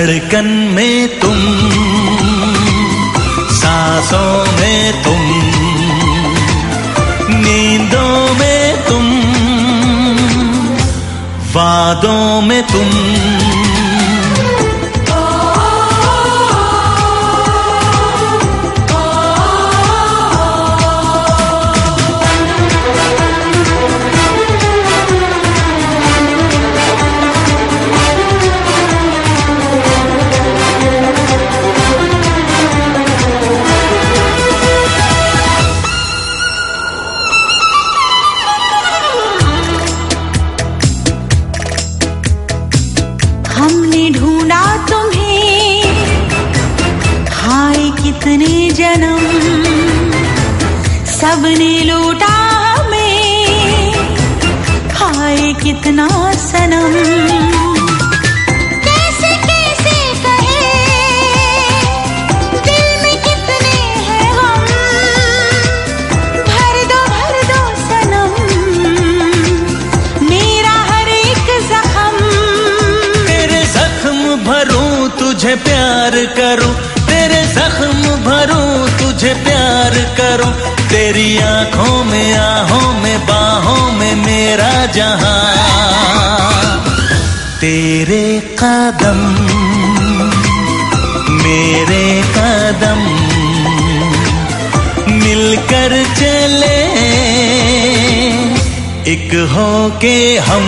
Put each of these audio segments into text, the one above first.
धड़कन में तुम सांसों में तुम नींदों में तुम वादों में तुम। कितने जन्म सबने लूटा हमें। खाए कितना सनम। कैसे कैसे कहे? दिल में कितने हैं भर दो भर दो सनम। मेरा हर एक जख्म। जख्म भरूं तुझे प्यार करूँ। तेरे जख्म भरूं, तुझे प्यार करूँ। तेरी आँखों में, आहों में, बाहों में मेरा जहाँ। तेरे कदम, मेरे कदम मिलकर चले। एक हो के हम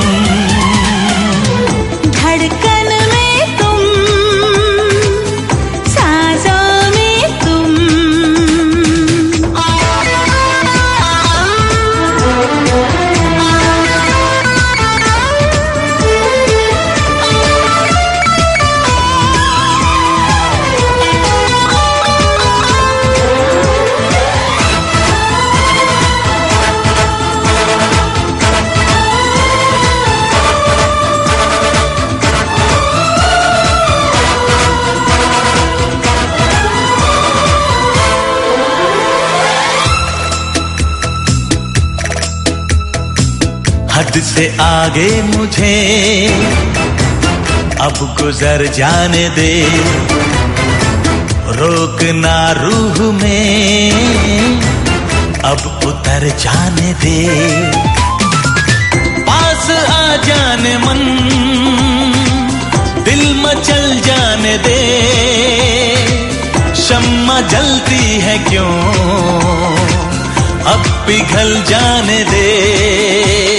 हद से आगे मुझे अब गुजर जाने दे। रोक ना रूह में अब उतर जाने दे। पास आ जाने मन, दिल मचल जाने दे। शम्मा जलती है क्यों? अब पिघल जाने दे।